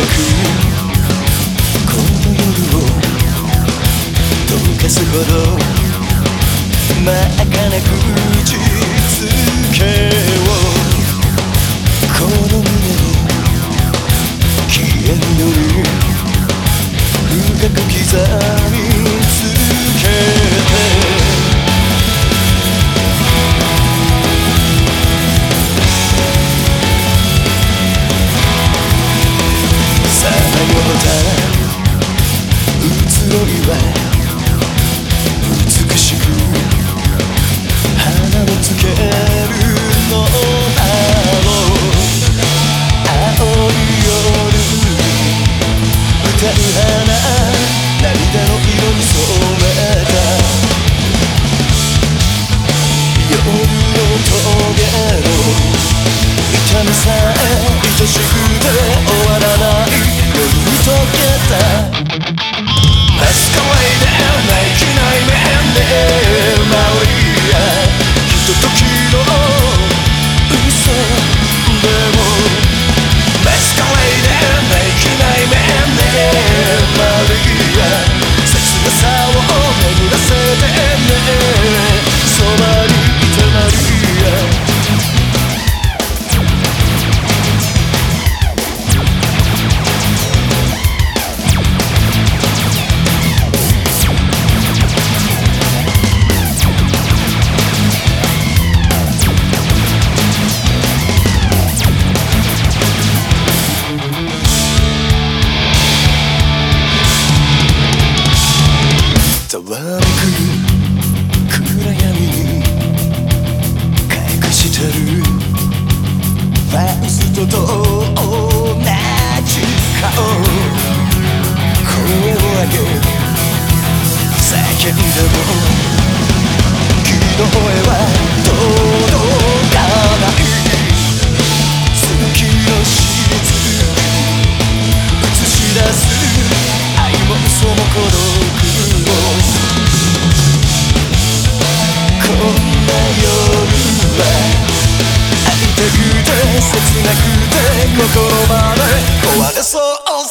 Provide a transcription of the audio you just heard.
咲くこの夜を溶かすほど真っ赤な口づけをこの胸に消えんように深く刻むてる。ファウストと同じ顔。声を上げ叫んでも昨日へは